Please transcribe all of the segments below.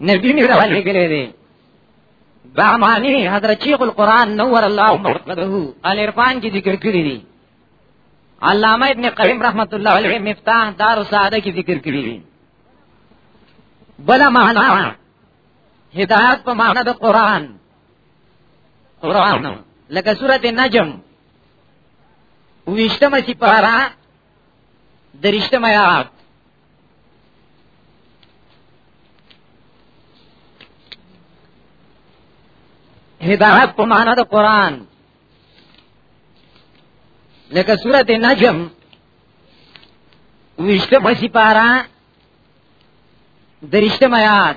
نبی می راولی گلی دی بامانی حضرت شیخ القرآن نور اللہ مرقدہو الارفان کی ذکر کری دی علامہ ابن قیم رحمت اللہ علیہ مفتاح دار سعادہ کی ذکر کری دی بلا معنی ہدایت پا معنی دا قرآن قرآن لکه سورت نجم ویشتم سپارا درشتم آیات هدایت په معنا د قران لکه سورته نجم ویشته پسی پارا درشته میات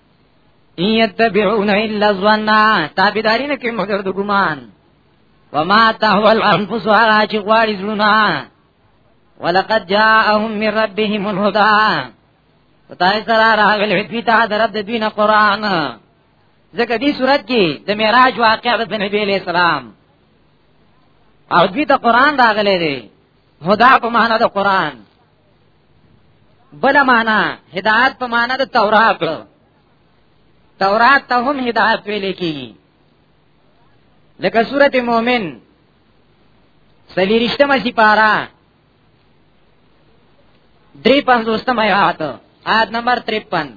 یتبعون الا الظن تابعداري نه کوي مگر د ګمان وما تهوى الانفس هغه چې غواړي زړونه ولقد جاءهم من ربهم الهدى پتاي سره راغلی دوی ته د رب د دین قران ځکه دې صورت کې د معراج واقعه د نبی علیہ السلام او دوی ته قران راغلی دی هدا په معنا د قران بل معنا هدایت په معنا د تورات تورات ته هم هدایت ویل کیږي لکه سورته مؤمن سلیریشتمه سی پارا دری پنځوستم آیات آیت نمبر 53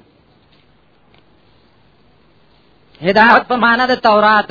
هدایت په معنا د تورات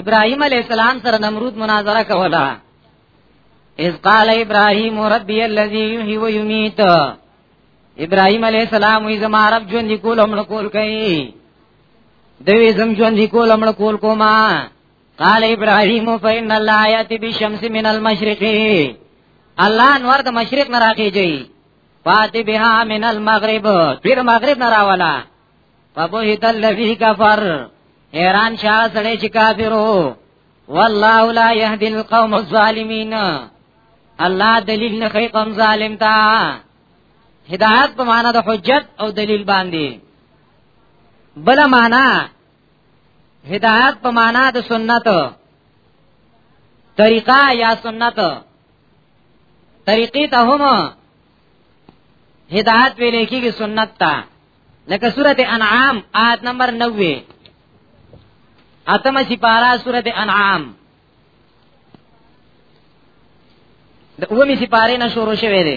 ابراهيم عليه السلام سره نمرود مناظره کوله اذ قال ابراهيم ربي الذي يحيي ويميت ابراهيم عليه السلام وي زما رب ژوند کول امر کول کوي دوی زم ژوند کول امر کول کوما قال ابراهيم فإن الله يأتي بالشمس من المشرق الله انور د مشرق نه راخیږي فاتي بها من المغرب پیر مغرب نه راولا فبهت الذي كفر حیران شاه سړی چې کافرو والله لا يهدي القوم الظالمين الله دلیل نه کوي قوم ظالم ته هدایت په معنا د حجت او دلیل باندې بل معنا هدایت په معنا د سنت طریقه یا سنت طریقې ته هم هدایت ویل کېږي سنت ته لکه سورته انعام آیت نمبر 90 اتمه سپارا سورته انعام د اومې سپارې نه شروع شوه دی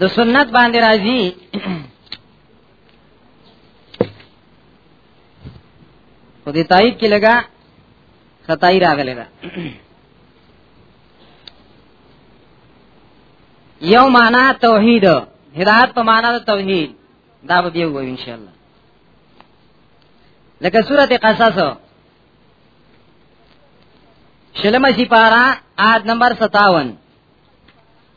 د سنت باندې راځي په دې تایید کې لګا خدای راغلی دا یو معنا توحید هدایت په معنا د توحید دا به یو وایو ان شاء الله لکه سورته قصص شلمه سی پارا آد نمبر 57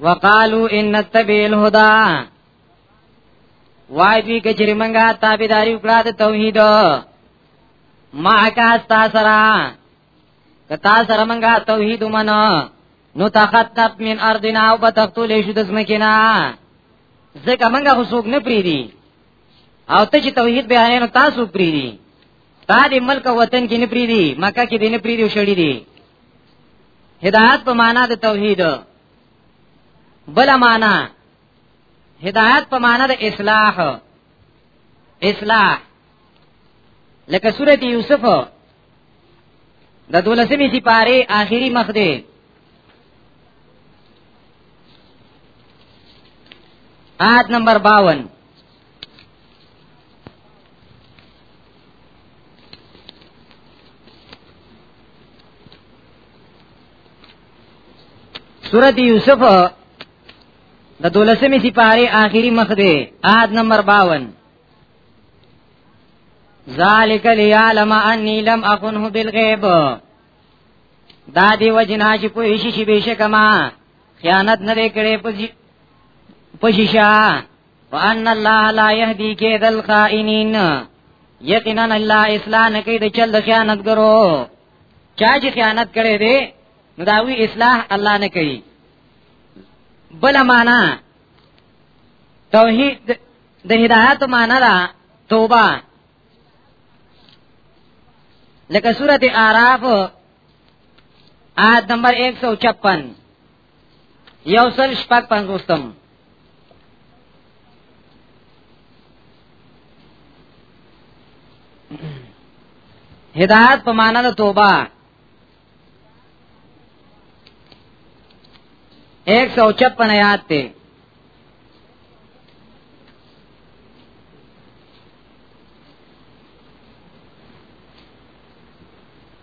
وقالو ان نتبع الهدى وای دوی کچری منګه تابعداري وکړه د توحید ما کا استا سرا کتا سره منګه توحید ومنه نو تخطب من ارضنا او بتقتل شو د زمکینا ځکه منګه خو څوک نه پریدي او ته چې توحید بیانې نو تاسو پریدي تا دې ملک وطن کې نه پریدي مکه کې دې نه پریدي شړې دي هدایت په معنا د توحید بل معنا هدایت په معنا د اصلاح اصلاح لکه سورته یوسف د دولسمی سپاره آخري مخ دی آیت نمبر 52 سورت یوسف د دولسمی سپاره آخری مخ دی آد نمبر 52 ذالک لیعلم انی لم اخنه بالغیب دا دی وجنا چې په هیڅ شي بشکما خیانت نه کړي په شیشا وان الله لا يهدي كيد الخائنين یقینا الله اصلاح نه کوي د چل د خیانتګرو چا چې خیانت کړي دي نو دا وی اصلاح الله نه کوي بل معنا توحید د هدایت معنا دا توبه لکه سورته اعراف آیت نمبر 156 یو سل شپږ پنځوستم هدایت په معنا د توبه 156 آیات ته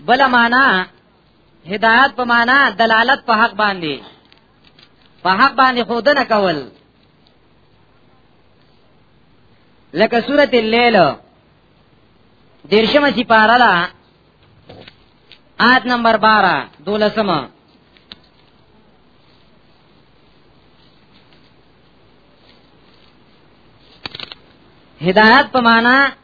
بل معنا هدایت په معنا دلالت په حق باندې په حق باندې خودنه کول لکه سورته الليل دیرشمه سی پارا دا آیت نمبر 12 دولسمه هدایت په معنا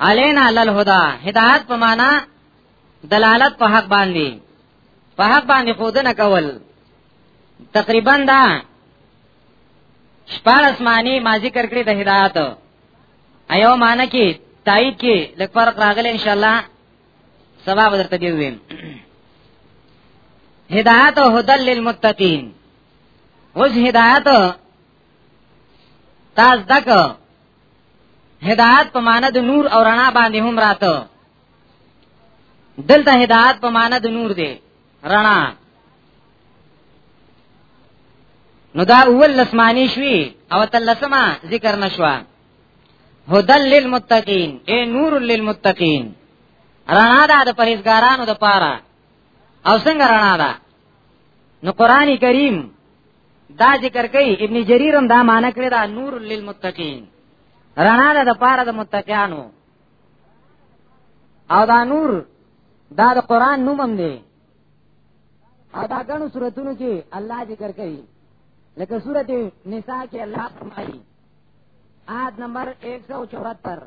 علینا للهدى هدایت په معنا دلالت په حق باندې په حق باندې خودنه کول تقریبا دا شپارس معنی ما ذکر کړی د هدایت ایو معنی کې تایید کې لږ فرق راغلی ان شاء الله سبا درته دی ویم هدایت او هدل للمتقین اوس هدایت تاز دک هدایت په معنی د نور او رڼا باندې هم راته دلته هدایت په معنی د نور دی رڼا نو دا اول لسمانی شوی او تلسما ذکر نشوا هدل للمتقین اے نور للمتقین رڼا ده د پرهیزګارانو د پاره او څنګه رڼا ده نو قران کریم دا ذکر کوي ابن جرير هم دا معنی کړی دا نور للمتقين رڼا ده د پاره د متقینو او دا نور دا د قران نوم هم دی او دا ګڼو سورتونو کې الله ذکر کوي لکه سورته نساء کې الله فرمایي آد نمبر 174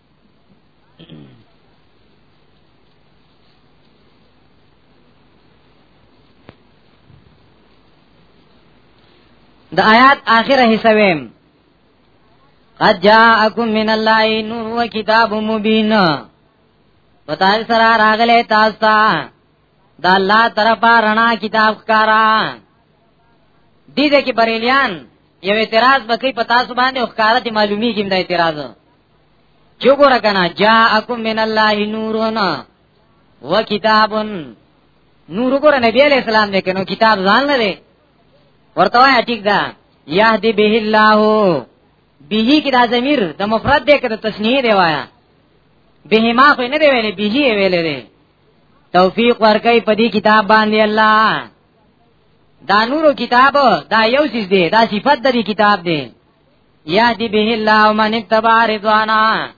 د آیات آخره حصہ ویم قد جاءکم من الله نور و کتاب مبین پتاي سره راغله تاسو ته د الله طرفه رڼا کتاب ښکارا دې دې کې بریلیان یو اعتراض وکي پتا سو باندې ښکارا دي معلومیږي دا اعتراض چې ګوره کنه جاءکم من الله نورون و کتابن نور ګوره نبی علیہ السلام دې کنو کتاب ځان نه دی ورته وای ټیک ده یهدی به الله به کی دا ضمیر د مفرد دې کړه تسنیه دی وایا به ما خو نه دی ویلې به یې ویلې دی توفیق ورکای په دې کتاب باندې الله دا نورو کتاب دا یو چیز دی دا صفت د کتاب دی یهدی به الله من اتبع رضوانا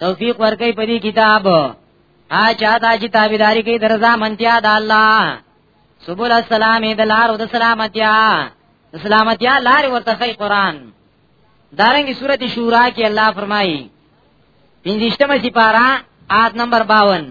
توفیق ورکړي په دې کتاب ا چا ته چې تابعداري کوي درځه منتیا د الله سبول السلام د لارو د سلامتیا سلامتیا لار ورته خی قران دارنګي سورته شورا کې الله فرمایي پنځشتمه سپارا آیت نمبر 52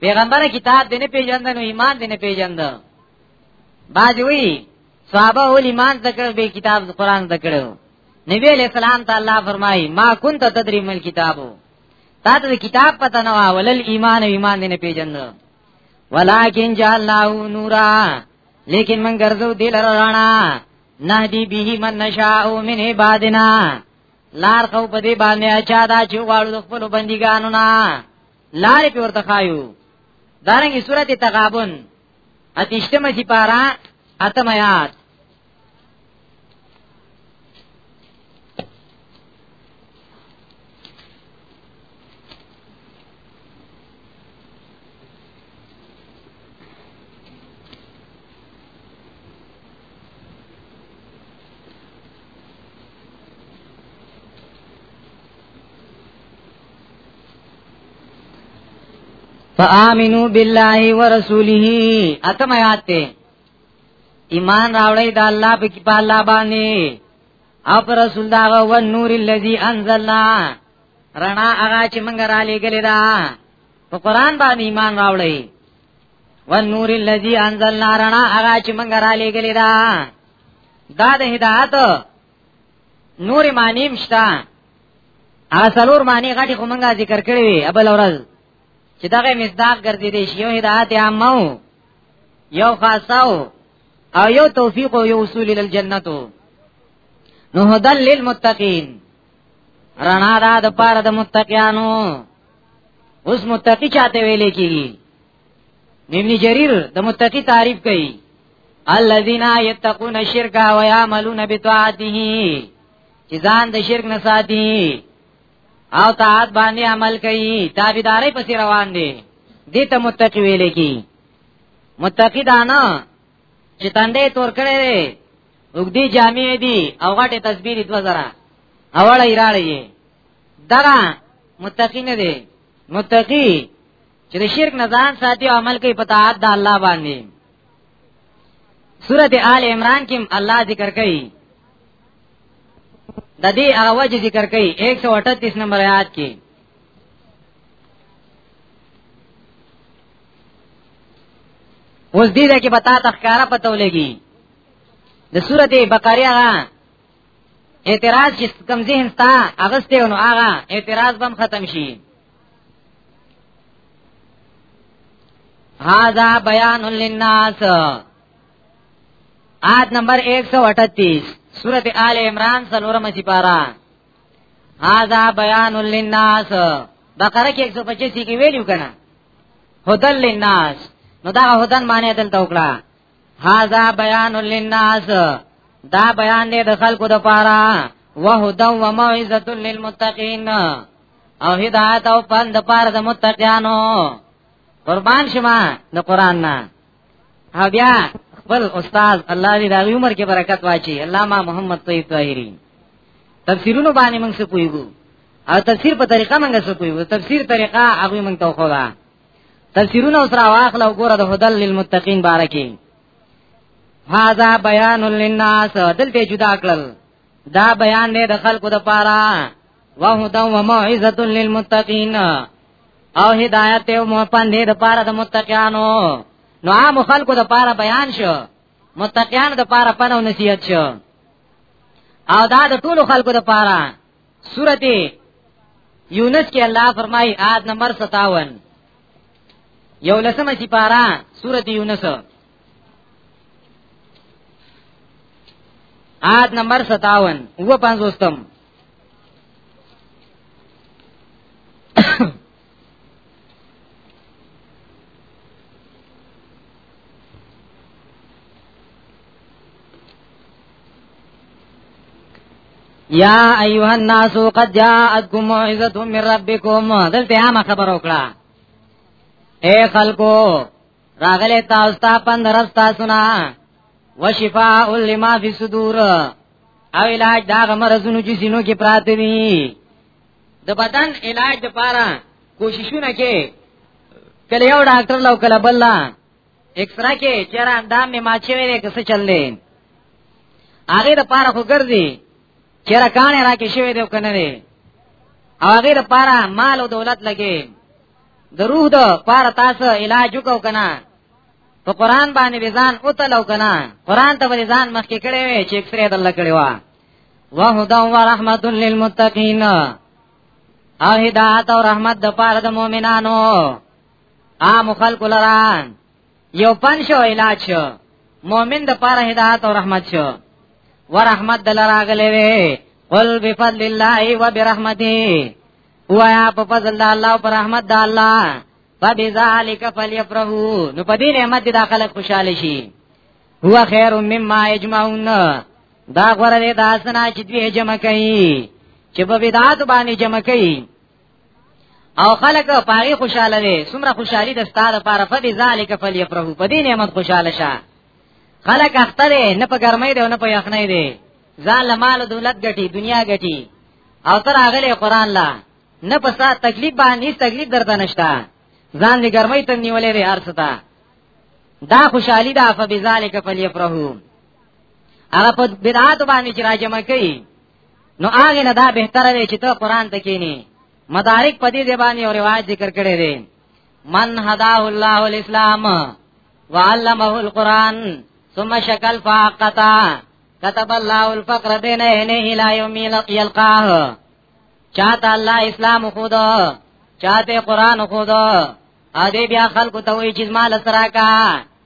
پیغمبر کتاب دې نه پیژند نو ایمان دې نه پیژند باج وی صحابه ول ایمان ذکر به کتاب قرآن ذکر نبی علیہ السلام ته الله فرمای ما كنت تدریم الكتابو تا ته کتاب پته نه ولل ایمان ایمان دې نه پیژند ولکن جعلناه نورا لیکن من ګرځو دل رانا نهدی به من نشاء من عبادنا لار خو په دې باندې اچا دا چې غواړو خپل بندګانو نه لارې په ورته خایو دارنګه سورته تغابن اتشتمه چې پارا اتم آیات فآمنو بالله ورسوله اتم آیات ته ایمان راوړی د الله په کې په الله باندې او پر رسول دا و نور الذی انزلنا رڼا هغه چې موږ را لېګلې دا په قران باندې ایمان راوړی والنور الذي انزلنا رنا هغه چې موږ را لېګلې دا دا د هدایت نور معنی مشتا اصلور معنی غټي خو موږ ذکر کړی وي ابل اورز چې دغه مصداق ګرځې دي یو هدایت عامو یو خاصو او یو توفیق او یو اصول ال جنتو نو هدل للمتقین رنا دا د پاره د متقینو اوس متقی چاته ویلې کیږي ابن جریر د متقی تعریف کوي الذين يتقون الشرك ويعملون بطاعته چې ځان د شرک نه ساتي او طاعت باندې عمل کوي تابعداري پسې روان دي دې ته متقی ویل کی متقی دانا چې تندې تور کړي دي وګدي جامې دي او غټه تسبیح دي 2000 اوړه ایراړي دغه متقی نه دی متقی چې د شرک نه ځان ساتي او عمل کوي په طاعت د الله باندې سورت آل عمران کې الله ذکر کوي د دې اواز ذکر کوي 138 نمبر آیات کې اوس دې کې پتا تخکارا پتو لګي د سورته بقره اعتراض چې کم ذهن تا اغسته نو هغه اعتراض بم ختم شي هاذا بیان للناس آیت نمبر 138 سورۃ آل عمران سلورم سپارہ هاذا بیان للناس بقره کې 125 کې ویلو کنه هدل للناس نو دا هدن معنی دلته وکړه هاذا بیان للناس دا بیان دی د خلکو د پاره وهدا و موعظه للمتقین او هدایت او پند پاره د متقینانو قربان شما د قران نه او بیا خپل استاد الله دې د عمر کې برکت واچي علامه محمد طیب طاهری تفسیرونو باندې موږ څه پویګو او تفسیر په طریقه موږ څه پویګو تفسیر طریقه هغه موږ ته خو تفسیرونه اوس را واخل او ګوره د هدل للمتقین بارکی هاذا بیان للناس دلته جدا کړل دا بیان دی د خلکو د پاره وهدا و موعظه للمتقین او هدایت او موپن دی د پاره د متقینانو نو عام خلکو د پاره بیان شو متقینانو د پاره پنو نصیحت شو او دا د ټولو خلکو د پاره سورته یونس کې الله فرمایي آد نمبر 57 یو لسمه سپارا سورته یونس آد نمبر 57 و پنځوستم یا ایها الناس قد جاءتكم موعظه من ربکم دلته هم خبر وکړه اے خلکو راغله تاسو ته پند رستا سنا وشفاء لما فی صدور او علاج دا مرزونو چې سینو کې پراته دي د بدن علاج لپاره کوششونه کې کله یو ډاکټر لو کله بل لا اکسرا کې چیرې اندام می ماچې ویلې کس چللې هغه د پاره خو ګرځي چیرې کانه راکې شوی دی کنه دی هغه د پاره مال او دولت لګي د روح د پاره تاسو علاج وکاو کنه په قران باندې ځان او تلو کنه قران ته ځان مخکې کړي چې اکسرې دل کړي وا وهدى ورحمت للمتقین او هدایت او رحمت د پاره د مؤمنانو عام خلق لران یو پنځو علاج شو مؤمن د پاره هدایت او رحمت شو ورحمت دلراغلې وي قل بفضل الله وبرحمته وایا په فضل د الله او پر رحمت د الله فبذالک فلیفرحوا نو په دې نعمت د خلک خوشاله شي هو خیر مما یجمعون دا غره دی دا سنا چې دوی جمع کوي چې په بدعات باندې جمع کوي او خلک پاره خوشاله دي سمره خوشحالي د ستاره لپاره فدي ذالک فلیفرحو په دې نعمت خوشاله شه خلک اختر نه په ګرمۍ دی او نه په یخنۍ دی ځان له مال دولت ګټي دنیا ګټي او تر هغه قرآن لا نه په سات تکلیف باندې تکلیف درته نشتا ځان دې ګرمۍ ته نیولې دی ارستا دا خوشحالي ده فبذالک فلیفرحو هغه په بدعات باندې چې راجمع کوي نو هغه نه دا بهتره دی چې ته قران ته کینی مدارک په دې باندې او روایت ذکر کړي دي من هداه الله الاسلام وعلمه القران ثم شکل فاقتا كتب الله الفقر بين عينيه لا يوم يلقاه چاته الله اسلام خدا چاته قران خدا ا دې بیا خلکو ته وی چې مال سره کا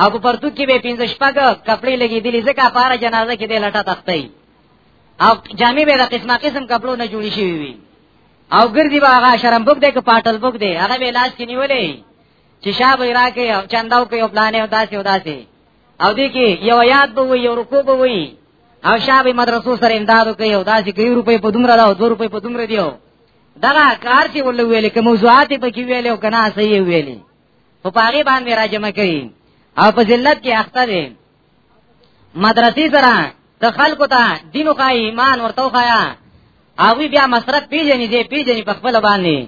او په پرتوک کې به پنځه شپږ کپړې لګېدلې ځکه پاره جنازه کې د لټه تختې او جامې به د قسمه قسم کپړو نه جوړې شوې وي او ګرځي به هغه شرم بوک دی که پاټل بوک دی هغه به لاس کې نیولې چې شابه راکې او چنداو کې او پلانې او داسې او داسې او دې کې یو یاد به وي یو رکو به وي او شابه مدرسو سره امداد کوي او داسې کوي روپې په دومره دا او 2 روپې په دومره دیو دا کار چې ولوي ویلې کوم موضوعات په کې ویلې او کنا صحیح ویلې خو په هغه باندې راجمه کوي او په ذلت کې اخته دي مدرسې سره ته خلکو ته دین او ایمان ورته وخایا هغه بیا مصرف پیژنې دي پیژنې په خپل باندې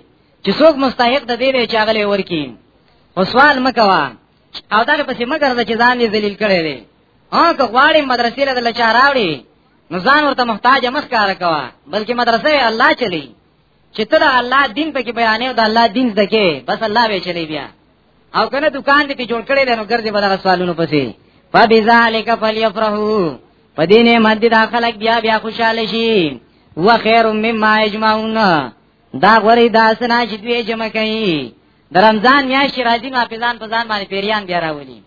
چې څوک مستحق د دې چې هغه لور کی او سوال مکوا او دا پسې مګر د چې ځان یې ذلیل کړي دي ها که غواړي مدرسې له لچا راوړي نو ځان ورته محتاج مخ کار کوا بلکې مدرسې الله چلی چې ته د الله دین په کې بیانې او د الله دین زده کې بس الله به چلی بیا او کنه دکان دې جوړ کړي لنو ګرځي بدل سوالونو پسې فبذالک فلیفرحو پدینه مد دا خلق بیا بیا خوشاله شي و خیر مما اجمعون دا غری داسنا چې دوی جمع کوي د رمضان میاشت راځي ما پېزان پزان باندې پیریان بیا راولي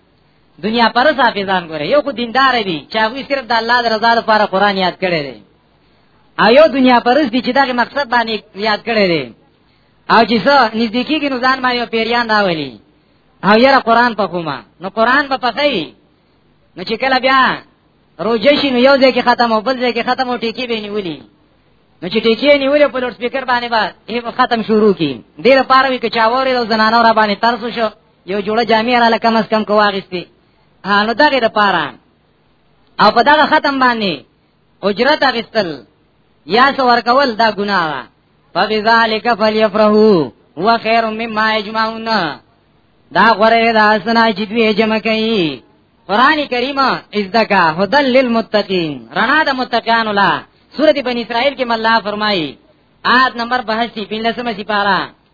دنیا پر صافیزان ګوره یو خو دیندار دی چې هغه صرف د الله د رضا لپاره قران یاد کړی دی ایو دنیا پرز دي چې دغه مقصد باندې یاد کړی دی او چې زه نږدې کېږي نو ځان باندې پیریان راولي او یاره قران په کومه نو قران به پخې نو چې کله بیا روزه شي نو یو ځای کې ختم او بل ځای کې ختم او ټیکی به نیولي نو چې ټیکی نیولې په لوډ سپیکر باندې با یې ختم شروع کی ډیر پاره وی کچاوري او زنانو را باندې ترسو شو یو جوړه جامع را لکه مس کم کو واغستی نو دغه د پاره او په دغه ختم باندې اجرت اغستل یا سو ورکول دا ګناه ده فبذالک فلیفرحوا هو خیر مما یجمعون دا غره دا سنا چې دوی جمع کوي قران کریم ازدکا هدل للمتقین رڼا د متقین الله سورۃ بنی اسرائیل کې مله فرمایي آیت نمبر 82 15 سمه سپارا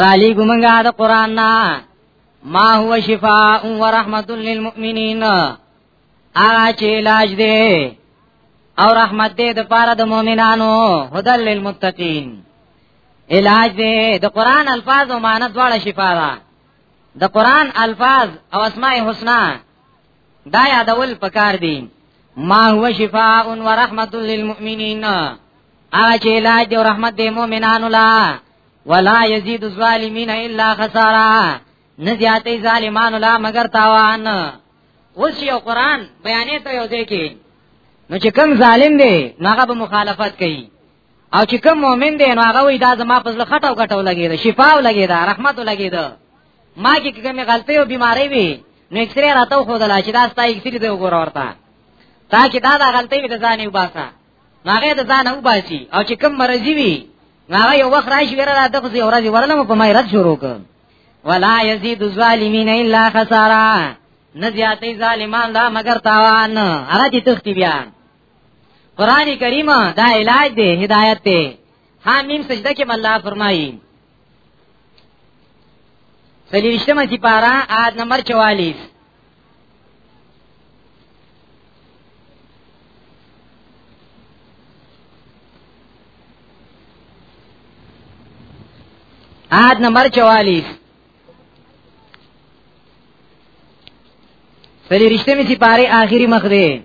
را لې ګمنګا د قران نه ما هو شفاء و رحمت للمؤمنین اغا چې علاج دی او رحمت دی د پاره د مؤمنانو هدل للمتقین علاج دی د قران الفاظ او معنی دواړه شفا ده د قران الفاظ او اسماء الحسنا دا یادول پکار دی ما هو شفاء و رحمت للمؤمنین اج علاج دی رحمت دی مؤمنانو لا ولا یزيد الظالمین الا خسارا نزیاتې ظالمانو لا مگر تاوان اوس یو قران بیانې ته یو ځای کې نو چې کوم ظالم دی هغه به مخالفت کوي او چې کوم مؤمن دی نو هغه وې دا زما په ځل خټاو کټاو لګیږي شفاو لګیږي رحمت لګیږي ما کې کومه غلطي او بیماری وي نو اکسرې راته خو دلا چې دا ستا اکسرې دی وګور ورته تا کې دا دا غلطي وي د ځان یو باسا هغه د ځان او باسي او چې کم مرزي وي هغه یو وخت راشي ور راته خو یو ورځ ورلم په مې رد شروع کړ ولا یزيد الظالمین الا خسارا نزیاتې ظالمان دا مگر تاوان هغه دې تختی بیا قران کریم دا علاج دی هدایت دی حامیم سجده کې الله فرمایي سلیشتمه سی پارا آیت نمبر چوالیس آیت نمبر چوالیس سلیشتمه سی پارا آخری مخ دی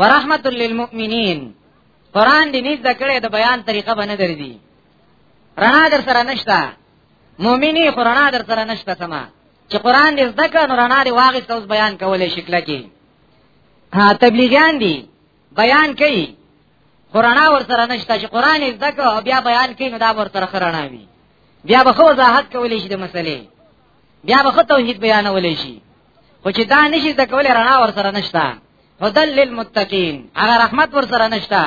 ورحمت للمؤمنین قران دې نږد کړي د بیان طریقه باندې درځي رڼا در سره نشتا مؤمنی خو رڼا در سره نشتا سما چې قران دې زده کړي نو رڼا دې واغې اوس بیان کولې شکل کې ها تبلیغیان دي بیان کوي قران ور سره نشتا چې قران دې زده کړي او بیا بیان کوي نو دا ور سره خرانه وي بیا به خو وضاحت کولې شي د مسلې بیا به خو توحید بیانولې شي خو چې دا نشي د کولې رڼا ور سره نشتا هدل للمتقین هغه رحمت ور سره نشتا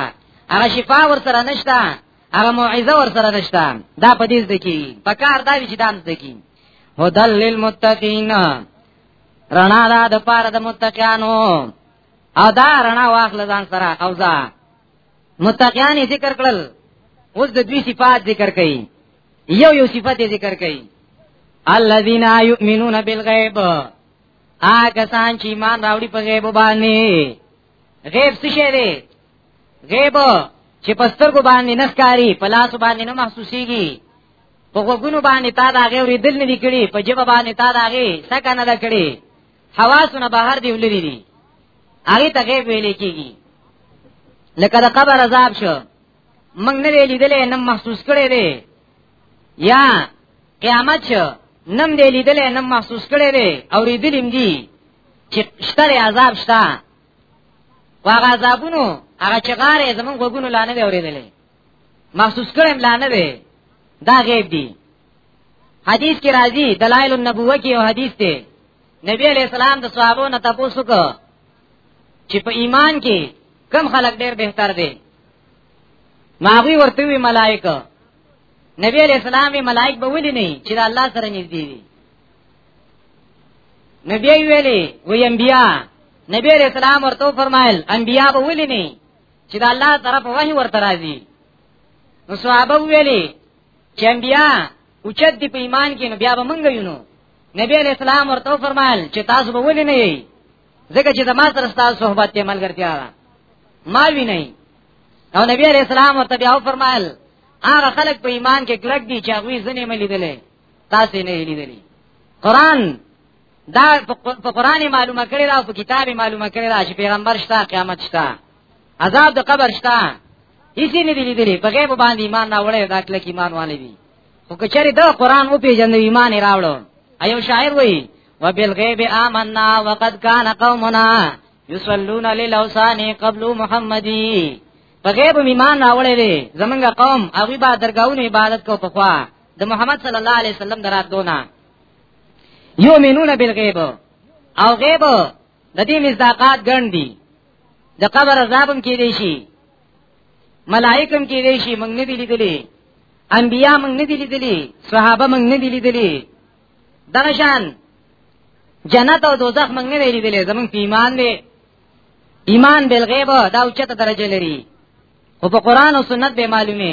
هغه شفا ور سره نشتا هغه موعظه ور سره نشتا دا په دې ځکه پکار دا وی چې دام ځکه هدل للمتقین رڼا دا د پاره د متقینانو او دا رڼا واخل ځان سره اوزا متقیان ذکر کړل اوس د دوی صفات ذکر کړي یو یو صفت ذکر کړي الذين يؤمنون بالغيب هغه سان چې ایمان راوړي په غیب باندې غیب څه شی دی غیب چې پستر کو باندې نخکاری په لاس باندې نه محسوسيږي په غوګونو باندې تا دا غي ورېدل نه لیکړي په جبه باندې تا دا غي سکه نه لکړي حواسونه بهر دی ولري دي هغه ته غیب ویل کیږي لکه د قبر عذاب شو موږ نه دی لیدلې نه محسوس کړی دی یا قیامت شو نم دی لیدلې نم محسوس کړی دی او ریدلیم دی چې شتره عذاب شته واغه عذابونو هغه چې غاره زمون غوګونو لانه دی اوریدلې محسوس کړم لانه دی دا غیب دی حدیث کې راځي دلایل النبوه کې یو حدیث دی نبی علیہ السلام د صحابو نه تاسو کو چې په ایمان کې کم خلک ډېر بهتر دي ماغوی ورته وی ملائکه نبی علیہ السلام ملائک به ولي نه چې الله سره نږدې دي نبی ویلي وی انبیا نبی علیہ السلام ورته فرمایل انبیا به ولي نه چې د الله طرف وحي ورته راځي نو صحابه ویلي چې انبیا اوچت دی په ایمان کې نو بیا به مونږ یو نو نبی علیہ السلام ورته فرمایل چې تاسو به ولي نه یی ځکه چې زما سره ستاسو صحبت ته ملګرتیا ده ما ویني او نبی علیہ السلام او تبعو فرمایل هغه خلک په ایمان کې کلک دي چې هغه ځنې ملي دي تاسو نه لیدلی قران دا په قران معلومه کړی دا په کتاب معلومه کړی دا چې پیغمبر شته قیامت شته عذاب د قبر شته هیڅ نه دی لیدلی په غیب باندې ایمان نه وړي دا کله کې ایمان والي دي خو کچری دا قران او پیژندې ایمان راوړو ایو شاعر وایي وبالغیب آمنا وقد کان قومنا یصلون للاوثان قبل محمدی په غیب ایمان راوړې دي زمونږ قوم او با درگاہونو عبادت کو پخوا د محمد صلی الله علیه وسلم دراتونه یؤمنون بالغیب او غیب د دې مصداقات ګڼ دي د قبر عذابم کې دي شي ملائکم کې دي شي موږ نه دي لیدلي انبیا موږ نه دي لیدلي صحابه موږ نه دي لیدلي دغه شان جنت او دوزخ موږ نه لري دلې زمونږ په ایمان دی ایمان بل غیب دا اوچته درجه لري او په قران او سنت به معلومه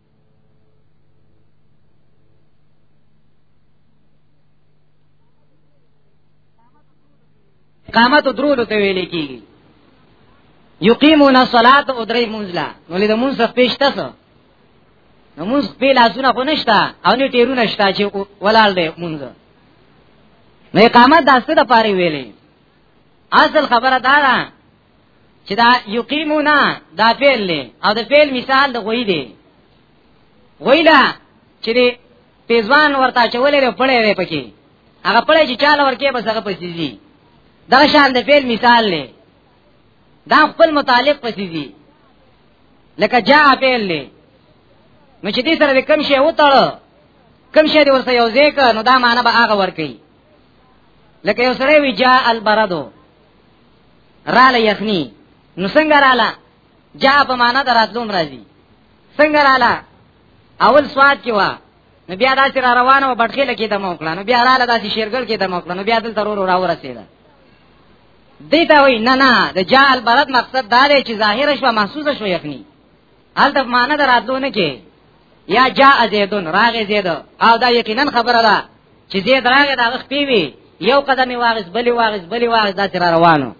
قامت درود ته ویل کیږي یقیمون الصلاۃ او درې منزلا نو لید مونږ څه پیش تاسو نو مونږ په لاسونه خو نشتا او نه ټیرونه شتا چې ولال دې مونږ نه قامت داسته د پاره ویلې اصل خبره دا ده چې دا یقیمونا دا فعل دی او د فعل مثال د غوی دی غویلا چې دی پیزوان ورته چولې له پړې وې پکې هغه پړې چې چاله ورکې بس هغه پسې دي دا شان د فعل مثال دی دا خپل متعلق پسې دي لکه جا فعل دی نو چې دې سره کوم شی وتاړو کوم شی دې ورته یو ځای نو دا معنی به هغه ورکې لکه یو سره وی جا البردو رااله یخنی نو څنګه رااله جا په معنا دراتلوم راځي څنګه رااله اول سواد کې وا نو بیا داسې را روانه و بټخې لکې د موکړه نو بیا رااله داسې شیرګل کې د موکړه نو بیا دل ترور را ورسېده دیتا وای نه نه د جال برد مقصد دا دی چې ظاهر شوه محسوس شوه یخنی هلته معنا دراتلونه کې یا جاء زیدون راغ زید او دا یقینا خبره ده چې زید راغ دا وخت پیوي یو قدم واغس بلی واغس بلی واغس دا تر روانو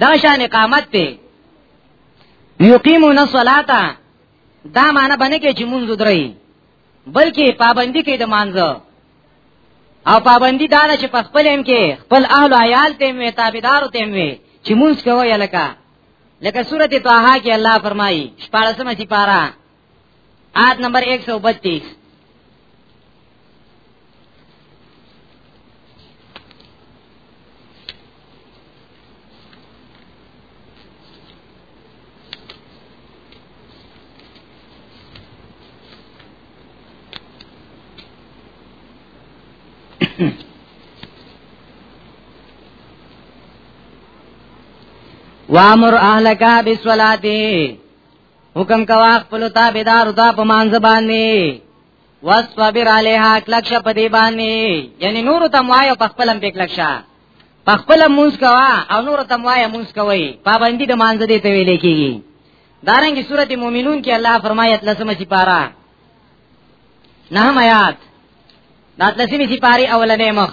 دا شان اقامت ته یقیمون الصلاة دا معنا باندې کې چې مونږ درې بلکې پابندي کې د مانځو او پابندي دا چې په خپل هم کې خپل اهل عیال ته مې تابعدار ته مې چې مونږ کوو یلکه لکه سورته طه کې الله فرمایي شپږمه سي پارا آیت نمبر 132 Mm-hmm. وامر اهلک بالصلاتی حکم کوا خپل تابعدار ته په مانځ باندې واصبر علیها کلک شپ دی باندې یعنی نور ته موای په خپلم په کلک شه په خپل مونږ کوا او نور ته موای مونږ کوي پابندی د مانځ دی ته ویل کیږي دارنګه سورته مومنون کې الله فرمایت لسمه سی پارا نه میات دا لسمه سی پاری اولنې مخ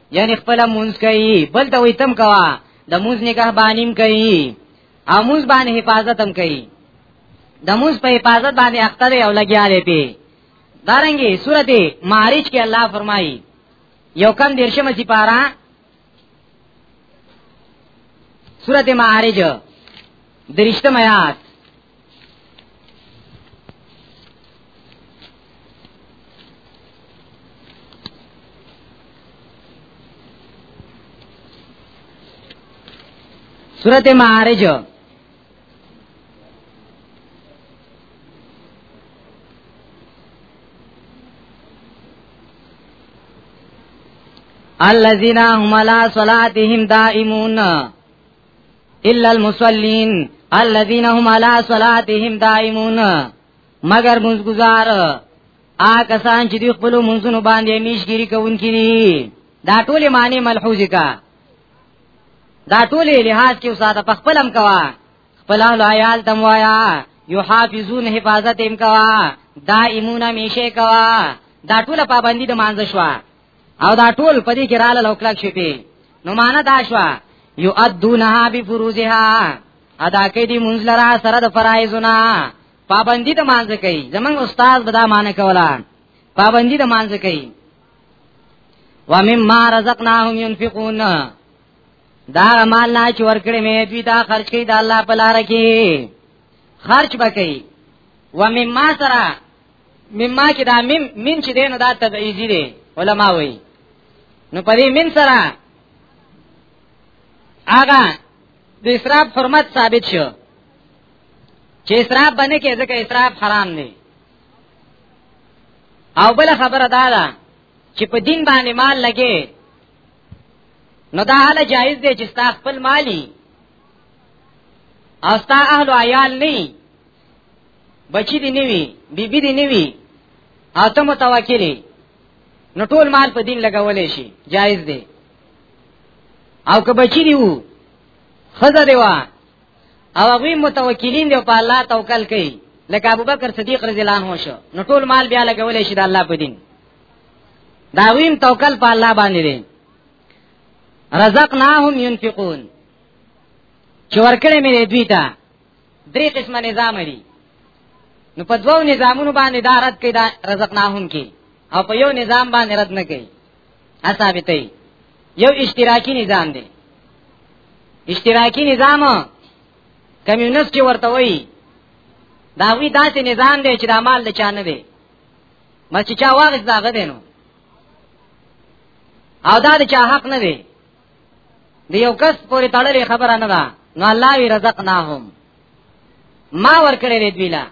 یعنی خپل مونږ کوي بل ته وي تم کوا د مونږ نکاح باندې کوي او مونږ باندې حفاظت هم کوي د مونږ په حفاظت باندې اخته دی او لګیا دی پی دارنګي سورته معارج کې الله فرمایي یو کم دیرشمه سی پارا سورته معارج درشتم آیات سورت معارج الذين هم على صلاتهم دائمون الا المصلين الذين هم على صلاتهم دائمون مگر منځګزار آ کسان چې دوی خپل منځونو باندې میشګيري کوونکي دي دا ټول معنی ملحوظه کا دا ټول لحاظ کې وساده په خپلم کوا خپل اهل عیال تم وایا یحافظون حفاظت ام کوا دائمون میشه کوا دا ټول پابندی د مانځ شوا او دا ټول په دې کې رااله لو کلک شي پی نو معنا دا شو یو ادونها بفروزها ادا کې دي مونږ لرا سره د فرایزونه پابندی د مانځ کوي زمنګ استاد بدا مان کولا پابندی د مانځ کوي و مما رزقناهم ينفقون دا مال نه چې ورکړې مې دوی دا خرج کړي د الله په لار کې خرج وکړي و مما سره مما کې دا مم من چې دینو دا تبعیزی دی علما وایي نو په دې من سره هغه د اسراف حرمت ثابت شو چې اسراف باندې کې ځکه اسراف حرام دی او بل خبره دا ده چې په دین باندې مال لګي نو دا حاله جایز دی چې ستا خپل مالی او ستا اهل عیال نه بچی دی نیوی بی بی دی نیوی آتا متوکلی نو ټول مال په دین لګولې شي جایز دی او که بچی دی وو خزه دی وا او هغه متوکلین دی په الله توکل کوي لکه ابوبکر صدیق رضی الله عنه شو نو ټول مال بیا لګولې شي د الله په دین دا ویم توکل په الله باندې دی رزقناهم ينفقون چې ورکړې مې دوی ته درې قسمه نظام دي نو په دوو نظامونو باندې دا رد کوي دا رزقناهم کې او په یو نظام باندې رد نه کوي ثابتې یو اشتراکی نظام دی اشتراکی نظام کمیونست چې ورته وایي دا وی داسې نظام دی چې د مال د چا نه دی مچ چا واغس داغه دینو او دا د چا حق نه دی دی یو کس پوری تړلې خبره نه ده نو الله وی رزقناهم ما ور کړې دې دویلا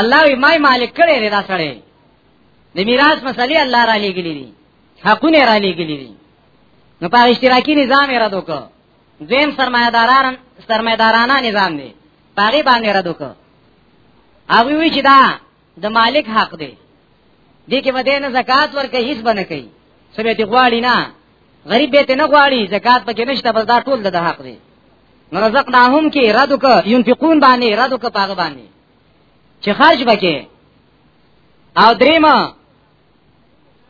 الله وی مای مالک کړې دې دا سړې د میراث مسلې الله را لېګلې دي حقونه را لېګلې دي نو په اشتراکي نظام یې را دوکو دویم سرمایداران سرمایدارانه نظام دی پاغي باندې را دوکو هغه وی چې دا د مالک حق دی دې کې باندې نه زکات ورکې هیڅ باندې کوي سبه دې غواړي نه غریب به ته نه غواړي زکات پکې نشته بس دا ټول د حق دی نو رزقناهم کې رد وک ينفقون باندې رد وک پاغه باندې چې خرج وکې او دریمه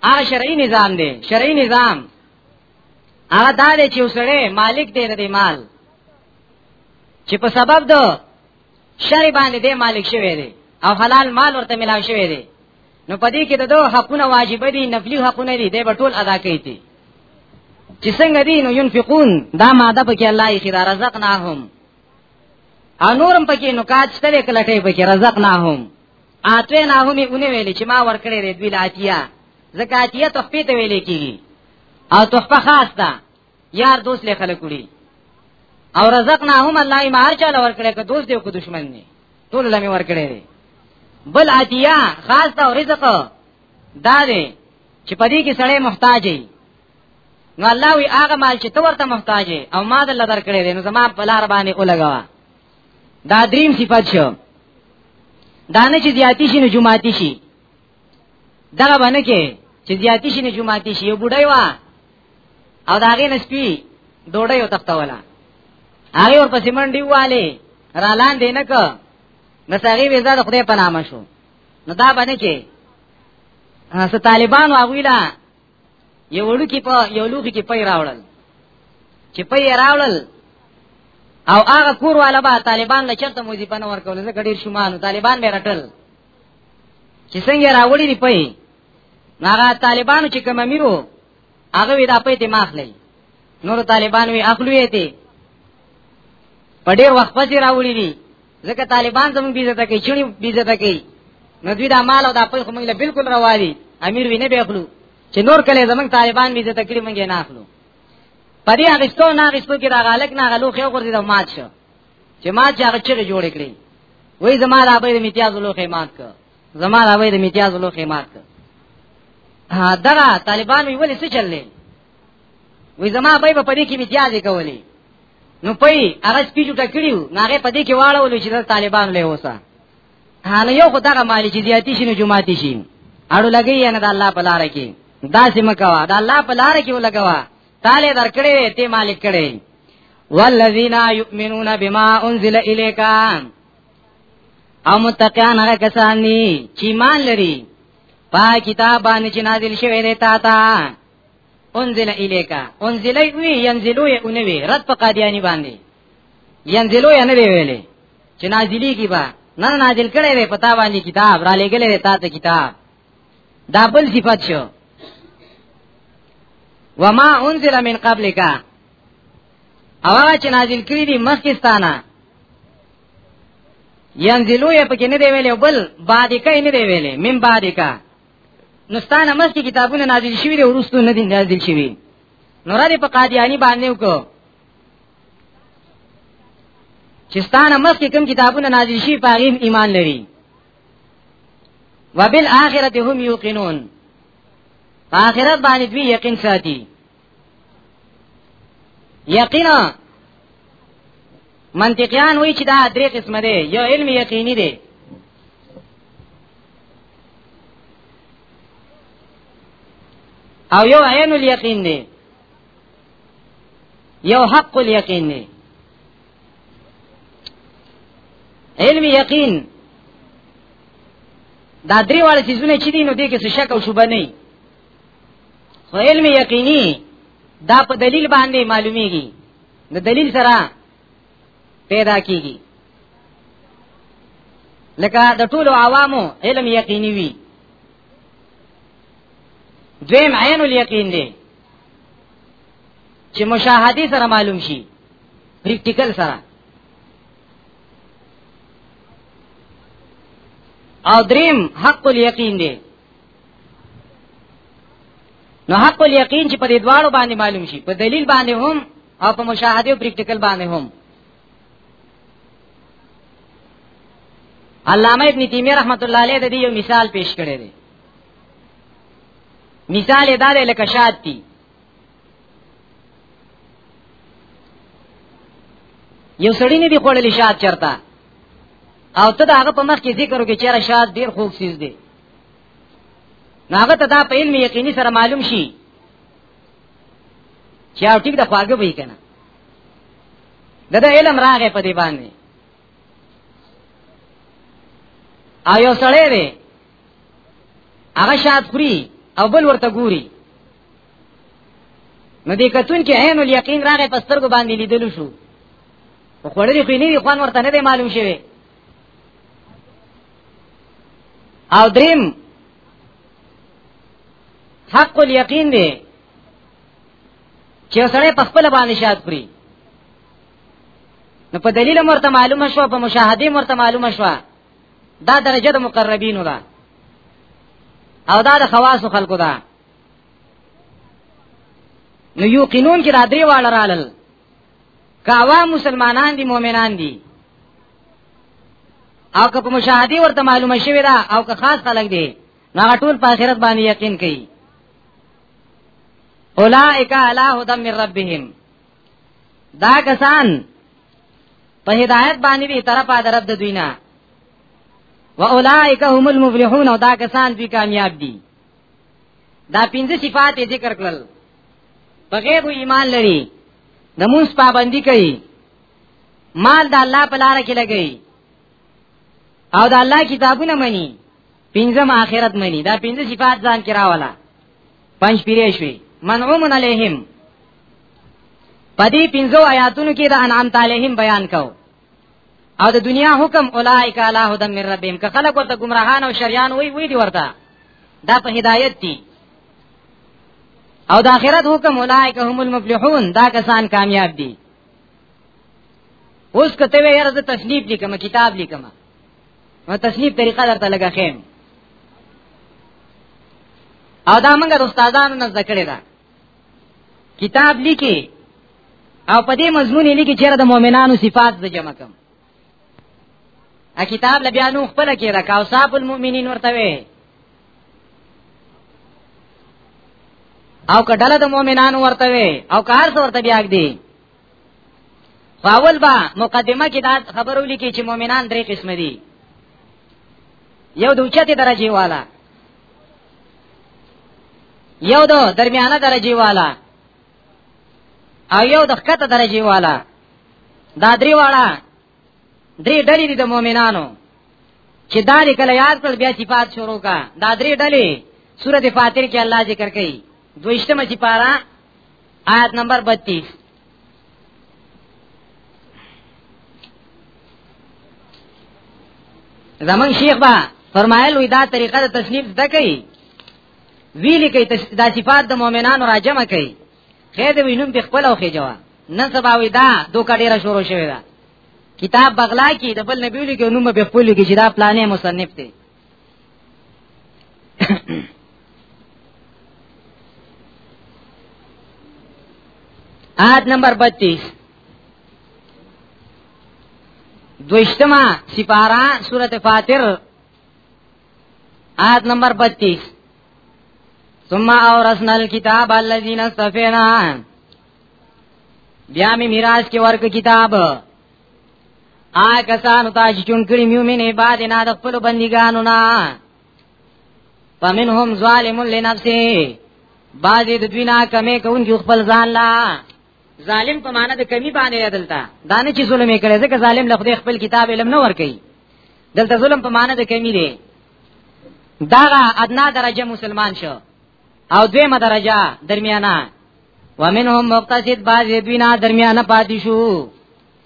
هغه شرعي نظام دی شرعي نظام هغه دا دی چې وسړی مالک دی د مال چې په سبب د شری باندې دې مالک شوی دی او حلال مال ورته ملاو شوی دی نو پدې کې د دوه حقونه واجب دي نفلی حقونه دي د ټول ادا کوي دي چې څنګه دي نو ينفقون دا ماده په کې الله یې خدا رزقناهم انورم پکې نو کاج تلې کلټې پکې رزقناهم اتوې ناهمي اونې ویلې چې ما ورکړې دې دوی لاتیا زکاتیه تخفیت ویلې کیږي او تخفه خاص ده یار دوست له خلک وړي او رزقنا هم الله ما هر چاله ورکړي که دوست دی او که دشمن دی ټول لمه ورکړي دی بل عطیه خاص او رزق دا دی چې پدې کې سړی محتاج دی نو الله وی هغه مال چې تو ورته محتاج او ما دل درکړي دی نو زما په لار باندې ولګوا دا دریم صفات شو دانه چې زیاتی شي نو جمعاتی شي دا باندې کې چې زیاتی شي نو جمعاتی شي یو بډای وا او دا غي نسپی ډوډۍ او تختولا هغه ور پسې منډي واله را لاندې نه ک نو هغه ویزا د خدای په نامه شو نو دا باندې کې څه طالبانو هغه ویلا یو وړو کې په یو لوخي کې پي راوړل چې پي راوړل او هغه کور والا با طالبان له چرته موزي پنه ورکول زه ګډیر شومان طالبان مې رټل چې څنګه راوړي دی پي هغه طالبانو چې کوم امیر وو هغه وی دا پیسې ماخلې نور طالبان وی اخلوې ته په ډیر وخت پسې راوړي دي ځکه طالبان زموږ بیزته کوي چونی بیزته کوي نو دوی دا مال او دا پیسې موږ له بالکل روا دي امیر وی نه به اخلو چې نور کله زموږ طالبان بیزته کړی موږ نه اخلو پدې اغستو نه اغستو کې دا غالک نه غلو خو ورته د مات شو چې مات چې هغه چې جوړ کړی وای زما را به امتیاز لوخه مات کړ زما دا وای د میتیاز لو خیمات ها دغه طالبان وی ولې څه چللې وی زما بای په دې کې میتیاز کولې نو پي هغه سپیجو ټکړیو ناغه په دې کې واړول چې د طالبان له وسه هانه یو خو دغه مالی چې زیاتی شي نو جمعاتی شي اړو لګي نه د الله په لار کې دا سم کوا د الله په لار کې ولګوا تاله درکړې ته مالک کړې والذین یؤمنون بما انزل الیکا او متقیان هغه کسان دي چې مان لري پا کتاب باندې چې نازل شوی دی تا ته انزل الیکا انزل وی ينزلو یې اونوي رد په قادیانی باندې ينزلو یې نه ویلې چې نازلی کی با نه نازل کړي وي پتا باندې کتاب را لګلې وي تاسو کتاب دا بل صفات شو وما انزل من قبلک اوا چې نازل کړی دی مخکستانه ينزلو یې پکې نه دی ویلې بل بادیکا نه دی ویلې من بادیکا نستانه مخکې کتابونه نازل شوی دی ورستو نه دي نازل شوی نور دې په قادیانی باندې وکړو چې ستانه مخکې کوم کتابونه نازل شي په هغه ایمان لري وبالآخرة هم یوقنون په آخرت باندې دوی یقین ساتي یقینا منطقيان وایي چې دا درې قسمه دي یو علم یقیني دی او یو عین الیقین دی یو حق الیقین دی علم یقین دا درې واړه چیزونه چې دي نو دې کې څه شک او شوبه نه خو علم یقینی دا په دلیل باندې معلومیږي د دلیل سره پیدا کیږي لکه د ټولو عوامو علم یقیني وي دویم عین الیقین دی چې مشاهدی سره معلوم شي پریکټیکل سره او دریم حق الیقین دی نو حق الیقین چې په دې دواړو باندې معلوم شي په دلیل باندې هم او په مشاهده او پریکټیکل باندې هم علامه ابن تیمیه رحمت الله علیه د دې یو مثال پیش کړی دی مثال یې دا دی لکه شاد دی یو سړی نه دی خوړلی شاد چرته او ته دا هغه په مخ کې ذکر وکړي چې را شاد ډیر خوږ سیز دی ناغه ته دا په علم یقیني سره معلوم شي چې او ټیک د خواږه وي کنه د دې علم راغې په دې باندې آیو سړی دی هغه شاد خوري او بل ورته ګوري نو دې کتون کې عین الیقین راغې په سترګو باندې لیدل شو خو خړلې خو نه وی خوان ورته نه معلوم شوی او دریم حق الیقین دی چې سره په خپل باندې شاد کړی نو په دلیل مرته معلومه شو په مشاهده مرته معلومه شو دا درجه د مقربینو ده او دا د خواص خلکو ده نو یو قانون کې را دی واړه رالل کاوا مسلمانان دي مؤمنان دي او که په مشاهدي ورته معلومه شوی دا او که خاص خلک دي نو ټول په آخرت باندې یقین کوي اولائک علی هدى من ربهم دا کسان په هدایت باندې دي طرفه درب د دوی نه واولائک هم المفلحون دا کسان دوی کامیاب دي دا پنځه صفات ذکر کړل په غیب ایمان لري د موږ پابندي کوي مال د الله په لار کې لګي او د الله کتابونه مني پنځم آخرت مني دا پنځه صفات ځان کې راولا پنځ پیرې شوي منعوم علیهم پدې پنځو آیاتونو کې د انعام تعالیهم بیان کو او د دنیا حکم اولائک علی هدى من ربهم که خلق ورته گمراهان او شریان وای وای دی ورته دا په هدایت دي او د آخرت حکم اولائک هم المفلحون دا کسان کامیاب دي اوس کته وی یاره د تصنیف لیکم کتاب لیکم نو تصنیف طریقه درته لګه خیم او دا موږ د استادانو نه ذکر ده کتاب لیکي او په دې مضمون یې لیکي چې د مؤمنانو صفات د جمع کوم ا کتاب لبیا نو خپل کې را کاو صاحب المؤمنین ورته وي او کډاله د مؤمنانو ورته وي او کار څو ورته بیا دی فاول با مقدمه کې دا خبرو لیکي چې مؤمنان درې قسم دي یو د اوچته درجه والا یو د درمیانه درجه والا او یو د ښکته درجه والا دا درې واړه درې ډلې دي د مؤمنانو چې دا لیکل یاد کړ بیا صفات شروع کا دا درې ډلې سورته فاتر کې الله ذکر کوي دویشتمه چې پارا آیت نمبر 32 زمون شیخ با فرمایل وی دا طریقه د تصنیف زده کوي ویلي کوي دا صفات د مؤمنانو راجمه کوي خیر دی وینم په خپل او خېجوا نن سبا وی دا دوکا ډیره شروع شوی دا کتاب بغلا کې د بل نبی لیکو نوم په خپل کې چې دا پلانې مصنف دی آیت نمبر 32 دوشتما سپارا سورت فاتر آیت نمبر 32 ثم اورثنا الكتاب الذين استفينا بیا می میراث کې ورک کتاب آ کسانو ته چې چون کړی میو مینه بعد نه د خپل بندګانو نه فمنهم ظالم لنفسه بعض د دوی نه کمې کوونکی خپل ځان لا ظالم په معنا د کمی باندې یادلتا دانه چې ظلم یې کړی ځکه ظالم لخوا خپل کتاب علم نه ور کوي دلته ظلم په معنی د کمی دی داغه ادنا درجه مسلمان شو او دویمه درجه درمیانه ومنهم مقتصد باز دوینا درمیانه پاتې شو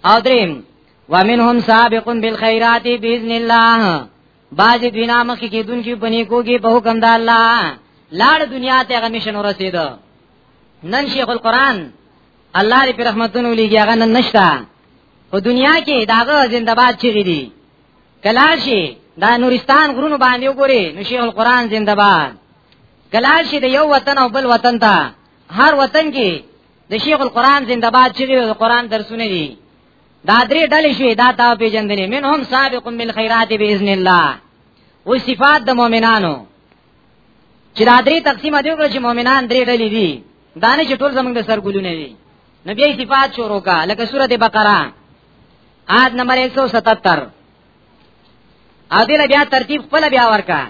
او دریم ومنهم سابق بالخيرات باذن الله باز دوینا مخ کې دن کې بنې کوږي په حکم د الله لاړ دنیا ته هغه مشن ورسید نن شیخ القران الله دې په رحمتونو لګي هغه نن نشتا په دنیا کې داغه زنده‌باد چیرې دي کلاشي دا نورستان غرونو باندې وګوري نو شیخ القرآن زنده‌باد کلاشي د یو وطن او بل وطن ته هر وطن کې د شیخ القرآن زنده‌باد چیرې د قرآن درسونه دي دا درې ډلې شوې دا تا پیجندنې منهم سابق بالخيرات باذن الله و صفات د مؤمنانو چې دا درې تقسیم دی چې مؤمنان درې ډلې دي دانه چې ټول زمونږ د سرګلونه دي نبی صفات شروع کا لکه سورۃ بقره آد نمبر 177 ادل بیا ترتیب خپل بیا ورکا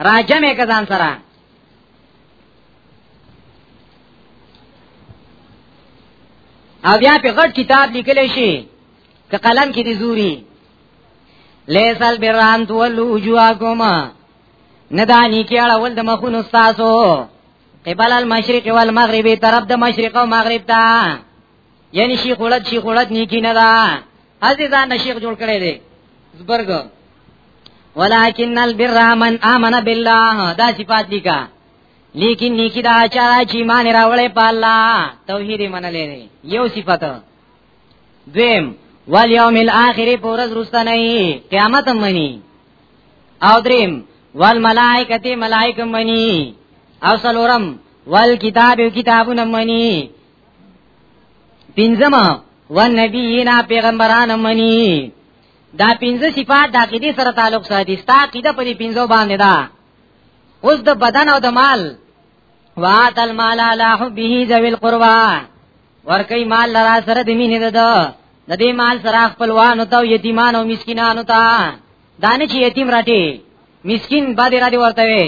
راجم یک ځان سره او بیا په غټ کتاب لیکل شي که قلم کې دي زوري لیسل بران تولو جواکما ندانی کیاړه ول د مخونو تاسو قبل المشرق والمغرب طرف د مشرق او مغرب ته یعنی شیخ ولد شیخ ولد نیکی نه دا عزیزان شیخ جوړ کړی دی زبرګ ولكن البر من امن بالله دا صفات لیکا لیکن نیکی دا چا چې مان راولې په الله توحید منلې دی یو صفات دویم والیوم الاخر پورز رستنی قیامت منی او دریم والملائکه ملائکه منی او سلورم والکتاب کتابونه منی پنځم والنبینا پیغمبران منی دا پنځه صفات د عقیده سره تعلق ساتي ستا عقیده په دې پنځو باندې ده اوس د بدن او د مال وات المال لا حبه ذوی القربا ورکی مال لرا سره د مینې ده د دې مال سره خپلوانو ته یتیمانو مسکینانو ته دانه چې یتیم راټي مسکین باندې را دي ورته وي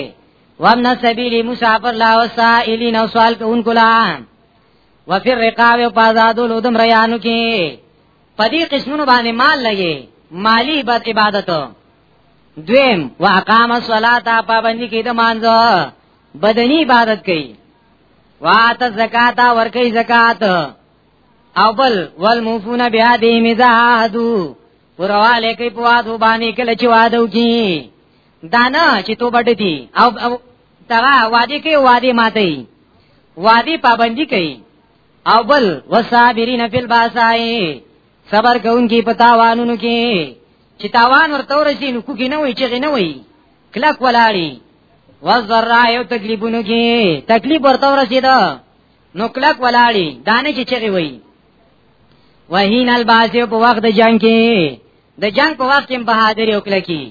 وابن سبیل مسافر لا وسائلین او سوال کوونکو لا وفي الرقاب او پازادو لودم ریانو کې پدې قسمونو باندې مال لګي مالی بد عبادتو دویم واقام الصلاه پابندی کې د مانځه بدنی عبادت کوي وات زکات ورکی زکات او بل والموفون بها دی مزادو پرواله کوي په وادو باندې کله چې وادو کی دانا چې تو بډ دی او ترا وادي کوي وادي ماته وادي پابندي کوي او بل وصابرین فی الباسای صبر کوونکی په تاوانونو کې چې تاوان ورته ورسي نو کوګی نه وي چې نه وي کلک ولاړی وزرا یو تکلیفونو کې تکلیف ورته ورسیدا نو کلک ولاړی دانه چې چغي وای وهین البازی په وخت د جنگ کې د جنگ په وخت کې بهادر یو کلکی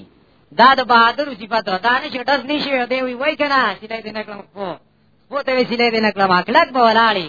دا د بهادر صفات ده دانه چې ډز نشي دی وای کنه چې دې نه کلم کو وو ته وی سیلې دې نکړه ما کلک به ولاړی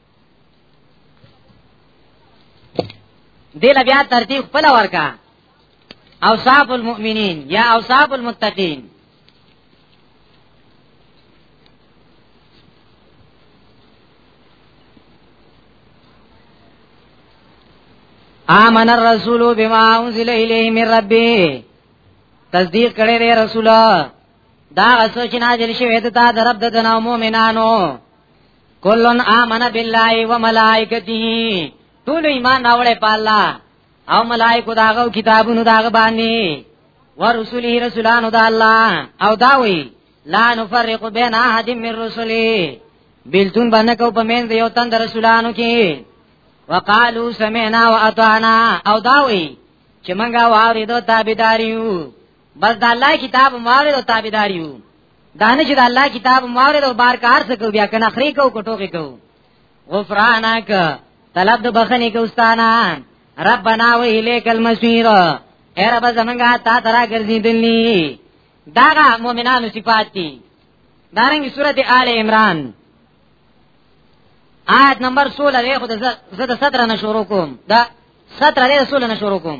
دل بیا ترتیب خپل ورکا اوصاف المؤمنین یا اوصاف المتقین آمن الرسول بما انزل الیه من ربه تصدیق کړی دی رسول دا غسو چې نازل شوی د تا درب د دنا مؤمنانو کلن آمن بالله و ملائکته ټول ایمان راوړې په الله او ملائکه داغه کتابونو داغه باندې ورسوله رسولانو د الله او دا وی لا نفرق بین احد من رسله بلتون باندې کو په مین یو تند رسولانو کې وقالو سمعنا واطعنا او دا وی چې مونږه واورې دو تابعداریو بس د الله کتاب ماوره او تابعداریو دانه چې د الله کتاب ماوره او بار کار څه کو بیا کنه خري کو کوټوګه کو غفرانک طلب د بخنه کو استانا ربنا و الیک المسیر اے رب زمنګا تا ترا ګرځیدلی داغه مؤمنانو صفات دي دارنګه سورته آل عمران آیت نمبر 16 دی خو زه د 17 نه شروع کوم دا 17 دی 16 نه شروع کوم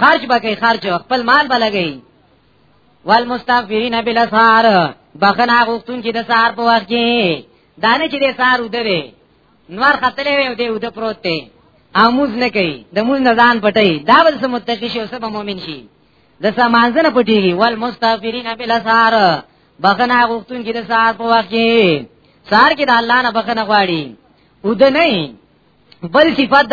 خرج بکې خرج خپل مال بلګي والمستغفرین بالاسحار بخنه غوښتون کې د سحر په وخت کې دانه چې د سحر ودره نور خطلې وي او دې ود پروت دی اموز نه کوي د موز نه ځان پټي دا ول سم متقی شي او سم مؤمن شي د سمانځنه پټيږي ول مستغفرین بالاسحار بخنه غوښتون کې د سحر په وخت کې سحر کې د الله نه بخنه غواړي ود نه بل صفات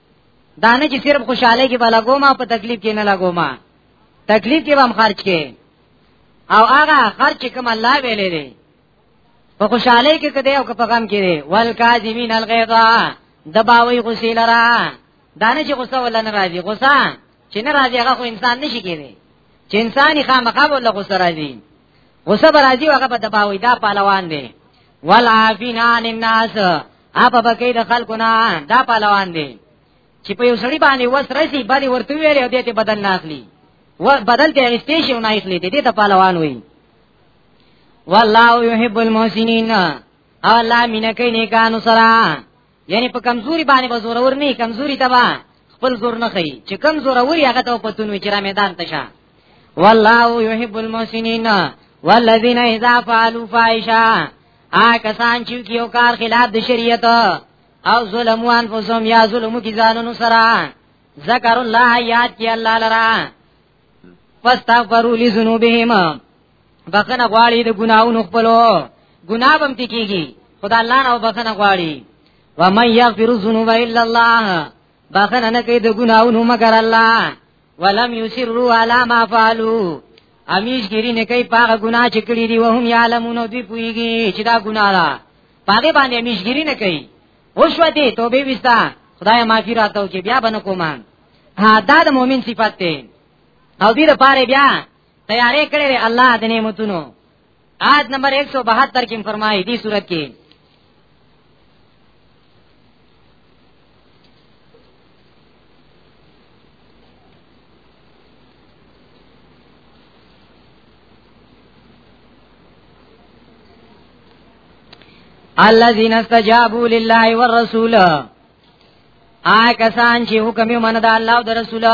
دا نه چې صرف خوشاله کې بلا ګوما په تکلیف کې نه لګوما تکلیف کې هم خرج کې او هغه خرج کوم الله ویلې دی په خوشاله کې کده او په غم کې دی ول کاظمین الغیظا دباوی غسیل را دا نه چې غصه ولا نه راځي غصه چې نه راځي هغه خو انسان نشي کېږي چې انسان خامخا ولا غصه راځي غصه راځي هغه په دباوی دا پهلوان دی والعافین عن الناس اپا بکی د خلقنا دا پهلوان دی چې په یو سړی باندې وس رسی باندې ورته ویل او دته بدل نه اخلي و بدل ته استیشن نه اخلي دې ته پهلوان وي والله يحب المحسنين او الله مینه کوي نیکانو سره یعنی په کمزوري باندې به زورور نه کمزوري تبا خپل زور نه خي چې کم زورور هغه ته پتون وي چې را میدان ته شه والله يحب المحسنين والذین اذا فعلوا فاحشا آ کسان چې کیو کار خلاف د شریعت او ظلمو انفسهم یا ظلمو کی ځانونو سره ذکر الله یاد کی الله لرا فاستغفروا لذنوبهم بخنه غواړي د ګناونو خپلو ګناه بم تکیږي خدا الله نه بخنه غواړي و من یغفر الذنوب الا الله بخنه نه کوي د ګناونو مگر الله ولم یسروا علی ما فعلوا امیش ګری نه کوي پاغه ګناه چې کړی دی وهم یعلمون دوی پویږي چې دا ګناه ده پاغه باندې امیش ګری نه کوي اوس وته توبه وستا خدای معافی راتاو کې بیا بنه کومان ها دا د مؤمن صفت دی او دې لپاره بیا تیارې کړې وي الله د نعمتونو آیت نمبر 172 کې فرمایي دې صورت کې الذين استجابوا لله والرسول آ کسان چې حکم یې منه د الله او د رسول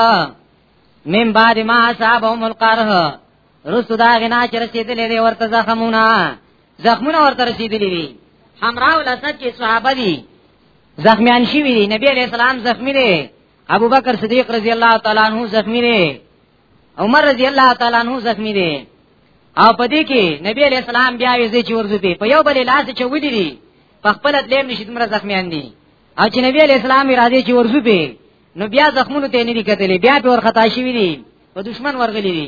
من بعد ما اصابهم القرح رسو دا غنا چې رسیدلې دی ورته زخمونه زخمونه ورته رسیدلې دي همراو لسد چې صحابه دي زخمیان شي وي نبی علیہ السلام زخمی دی ابو بکر صدیق رضی الله تعالی عنہ زخمی دی عمر رضی الله تعالی عنہ زخمی دی او پدې کې نبی علیہ السلام بیا ویځي چې ورځو په یو بل لاس چې ودی په خپل تلیم نشي دومره زخمیان دي او چې نبی علی السلام راځي چې ورزو به نو بیا زخمونو ته نه دي کتلې بیا په ورختا شي وی دي په دشمن ورغلي دي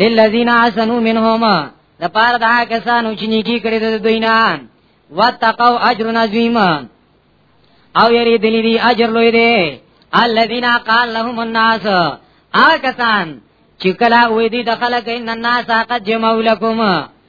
للذین احسنوا منهما د پاره دا کسانو چې نیکی کړی د دوی نه واتقوا اجر عظیم او یری دلی دی اجر لوی دی الذین قال لهم الناس آکسان چې کلا وې دي د خلک ان الناس قد جمعوا لكم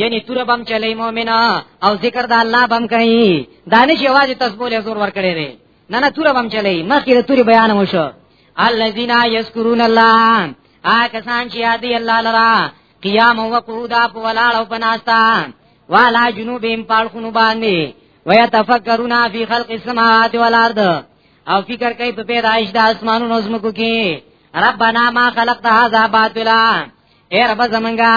یعنی تور بم چلی مؤمنا او ذکر د الله بم کوي دانش आवाज تسبیح له زور ور کړی دی نه نه تور بم چلی مخکې د تور بیان مو شو الذين يذكرون الله آ کسان چې یاد الله لرا قیام او قعودا په ولاړ او پناستا والا جنوبهم پالخونو باندې ويتفکرون فی خلق السماوات والارض او فکر کوي په پیدایش د اسمانونو زمکو کې ربنا ما خلقت هذا باطلا اے رب زمنګا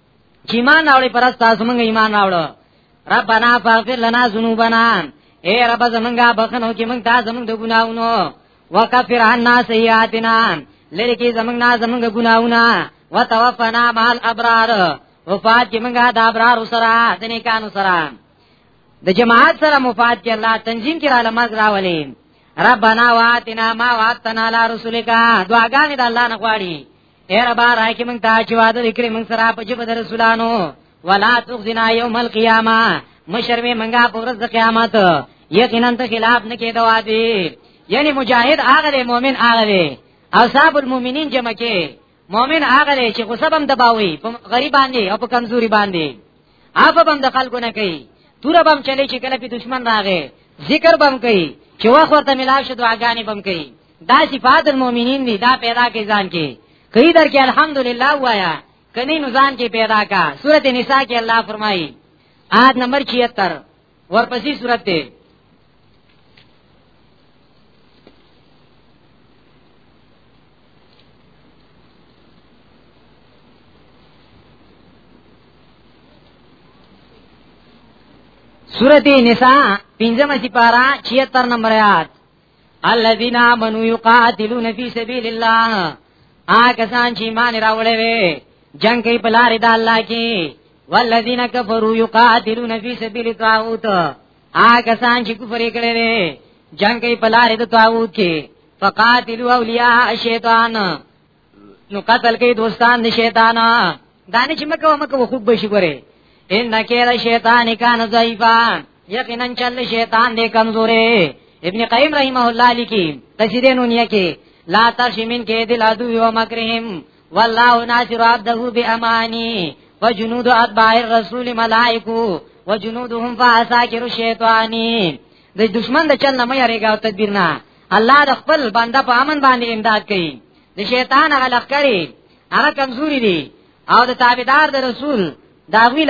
چې ایمان راوړي پر تاسو موږ ایمان راوړو ربنا فاغفر لنا ذنوبنا اے رب زمونږه بخنو کې موږ تاسو موږ د ګناونو وکفر عنا سیئاتنا لری کې زمونږ نه زمونږ ګناونه وتوفنا مع الابرار وفات کې موږ د ابرار سره د نیکانو سره د جماعت سره مفاد کې الله تنظیم کې را لمز راولې ربنا واتنا ما وعدتنا على رسلك دعاګانې د الله نه غواړي اے ربا راي کې موږ ته چې وعده وکړي موږ سره په جبه در رسولانو ولا تخزنا يوم القيامه مشرمه منګه په ورځ د قیامت یقینا ته خلاف نه کېدو عادي یعنی مجاهد هغه مؤمن هغه اصحاب المؤمنین جمع کې مؤمن هغه دی چې غصب هم دباوي په غریب باندې او په کمزوري باندې اپ هم د خلکو نه کوي تور بم چلی چې کله په دشمن راغې ذکر بم کوي چې واخ ورته ملاو شو دعاګانې بم کوي دا صفات المؤمنین دی دا پیدا کې ځان کې کئی در کې الحمدلله وایا کني نو ځان کې پیدا کا سورته نساء کې الله فرمایي آیت نمبر 76 ورپسې سورته سورت نساء پنځمه سپارا 76 نمبر آیات الذين امنوا يقاتلون في سبيل الله آګه سان چې مان راولې وي جنگ کوي په لار د الله کې والذین کفروا یقاتلون فی سبیل الطاغوت آګه سان چې کفر کړي وي جنگ کوي په لار د طاغوت کې فقاتلوا اولیاء الشیطان نو قتل کوي دوستان د شیطان دانه چې مکه مکه خوب بشي ګوره ان کېل شیطان کان ضعیفا یقینا چل شیطان دې کمزورې ابن قیم رحمه الله لیکي تشریح نونیه کې لا تشمن کې دل ادو و مکرهم والله ناصر عبده بامانی وجنود اتباع الرسول ملائکو وجنودهم فاساکر الشیطانی د دشمن د چل نه مې ریګاو تدبیر نه الله د خپل بنده په امن باندې امداد کوي د شیطان هغه لخرې هغه کمزوري دي او د تابعدار د رسول دا ویل